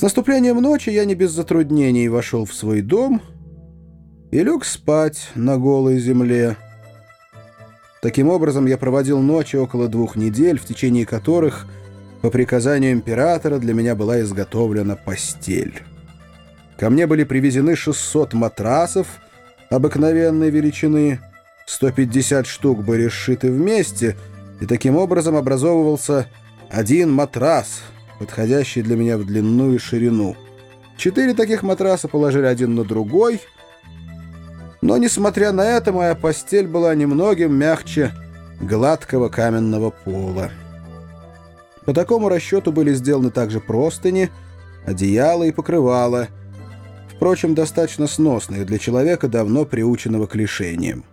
С наступлением ночи я не без затруднений вошел в свой дом и лег спать на голой земле. Таким образом, я проводил ночи около двух недель, в течение которых, по приказанию императора, для меня была изготовлена постель. Ко мне были привезены 600 матрасов обыкновенной величины, 150 штук были сшиты вместе, и таким образом образовывался один матрас, подходящий для меня в длину и ширину. Четыре таких матраса положили один на другой, но, несмотря на это, моя постель была немногим мягче гладкого каменного пола. По такому расчету были сделаны также простыни, одеяло и покрывало — впрочем, достаточно сносные для человека, давно приученного к лишениям.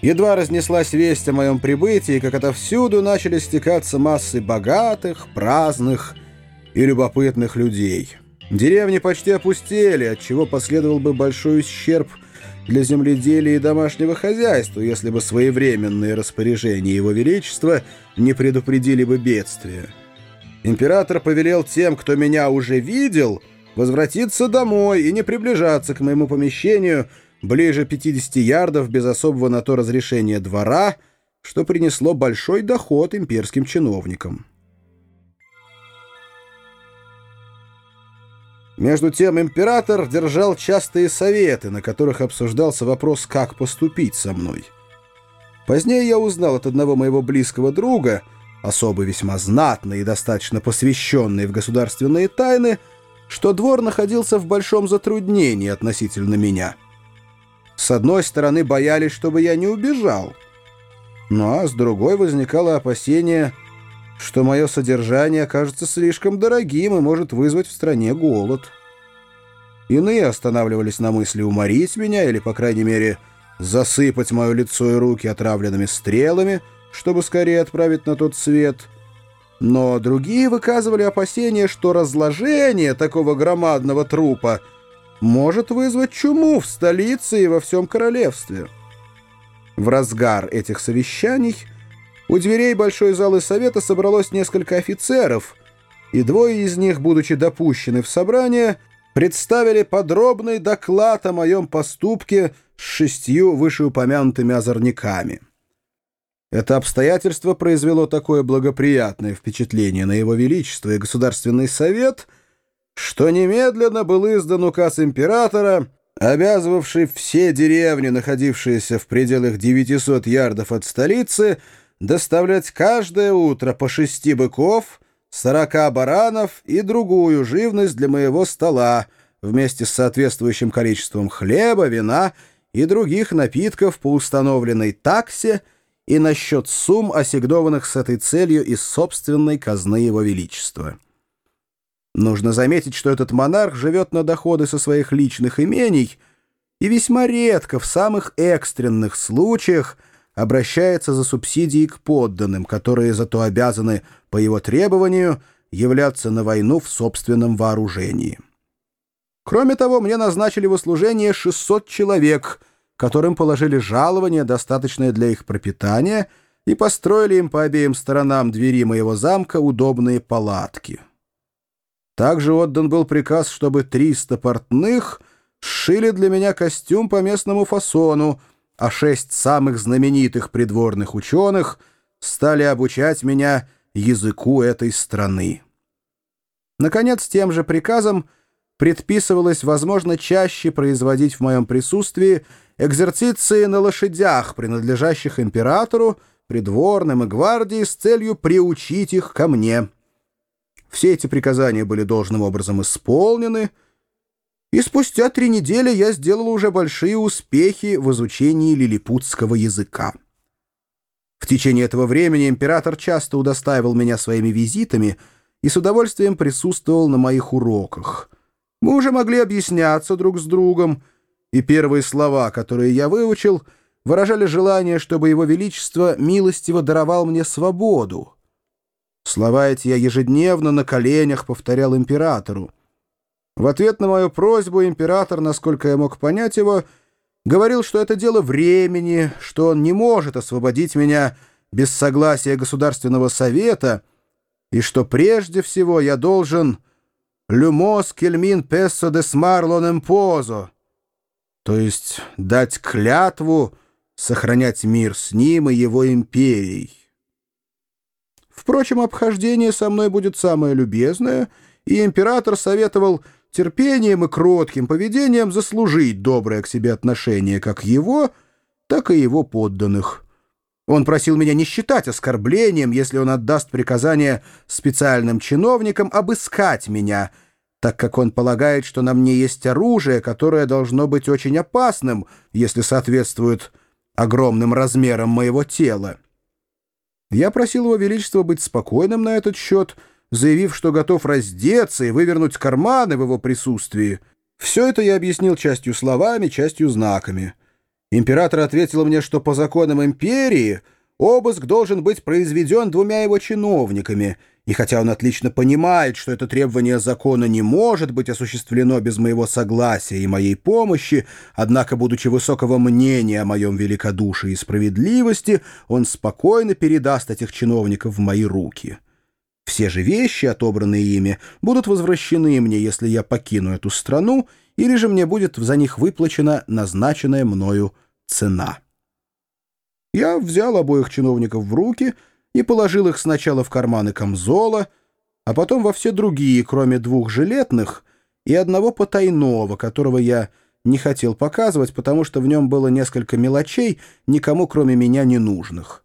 Едва разнеслась весть о моем прибытии, как отовсюду начали стекаться массы богатых, праздных и любопытных людей. Деревни почти опустели, отчего последовал бы большой ущерб для земледелия и домашнего хозяйства, если бы своевременные распоряжения Его Величества не предупредили бы бедствия. Император повелел тем, кто меня уже видел, возвратиться домой и не приближаться к моему помещению ближе 50 ярдов без особого на то разрешения двора, что принесло большой доход имперским чиновникам. Между тем император держал частые советы, на которых обсуждался вопрос, как поступить со мной. Позднее я узнал от одного моего близкого друга — особо весьма знатный и достаточно посвященный в государственные тайны, что двор находился в большом затруднении относительно меня. С одной стороны, боялись, чтобы я не убежал, ну а с другой возникало опасение, что мое содержание окажется слишком дорогим и может вызвать в стране голод. Иные останавливались на мысли уморить меня или, по крайней мере, засыпать мое лицо и руки отравленными стрелами — чтобы скорее отправить на тот свет. Но другие выказывали опасения, что разложение такого громадного трупа может вызвать чуму в столице и во всем королевстве. В разгар этих совещаний у дверей Большой залы Совета собралось несколько офицеров, и двое из них, будучи допущены в собрание, представили подробный доклад о моем поступке с шестью вышеупомянутыми озорниками. Это обстоятельство произвело такое благоприятное впечатление на его величество и государственный совет, что немедленно был издан указ императора, обязывавший все деревни, находившиеся в пределах 900 ярдов от столицы, доставлять каждое утро по шести быков, сорока баранов и другую живность для моего стола вместе с соответствующим количеством хлеба, вина и других напитков по установленной таксе – и насчет сумм, ассигнованных с этой целью из собственной казны Его Величества. Нужно заметить, что этот монарх живет на доходы со своих личных имений и весьма редко в самых экстренных случаях обращается за субсидией к подданным, которые зато обязаны, по его требованию, являться на войну в собственном вооружении. Кроме того, мне назначили в услужение 600 человек — которым положили жалование, достаточное для их пропитания, и построили им по обеим сторонам двери моего замка удобные палатки. Также отдан был приказ, чтобы 300 портных сшили для меня костюм по местному фасону, а шесть самых знаменитых придворных ученых стали обучать меня языку этой страны. Наконец, тем же приказом предписывалось, возможно, чаще производить в моем присутствии экзерциции на лошадях, принадлежащих императору, придворным и гвардии, с целью приучить их ко мне. Все эти приказания были должным образом исполнены, и спустя три недели я сделал уже большие успехи в изучении лилипутского языка. В течение этого времени император часто удостаивал меня своими визитами и с удовольствием присутствовал на моих уроках. Мы уже могли объясняться друг с другом, и первые слова, которые я выучил, выражали желание, чтобы Его Величество милостиво даровал мне свободу. Слова эти я ежедневно на коленях повторял императору. В ответ на мою просьбу император, насколько я мог понять его, говорил, что это дело времени, что он не может освободить меня без согласия Государственного Совета, и что прежде всего я должен «люмос кельмин пессо де смарлон эмпозо», то есть дать клятву сохранять мир с ним и его империей. Впрочем, обхождение со мной будет самое любезное, и император советовал терпением и кротким поведением заслужить доброе к себе отношение как его, так и его подданных. Он просил меня не считать оскорблением, если он отдаст приказание специальным чиновникам обыскать меня, так как он полагает, что на мне есть оружие, которое должно быть очень опасным, если соответствует огромным размерам моего тела. Я просил его величество быть спокойным на этот счет, заявив, что готов раздеться и вывернуть карманы в его присутствии. Все это я объяснил частью словами, частью знаками. Император ответил мне, что по законам империи обыск должен быть произведен двумя его чиновниками, и хотя он отлично понимает, что это требование закона не может быть осуществлено без моего согласия и моей помощи, однако, будучи высокого мнения о моем великодушии и справедливости, он спокойно передаст этих чиновников в мои руки. Все же вещи, отобранные ими, будут возвращены мне, если я покину эту страну, или же мне будет за них выплачена назначенная мною цена. Я взял обоих чиновников в руки и положил их сначала в карманы камзола, а потом во все другие, кроме двух жилетных и одного потайного, которого я не хотел показывать, потому что в нем было несколько мелочей, никому кроме меня не нужных.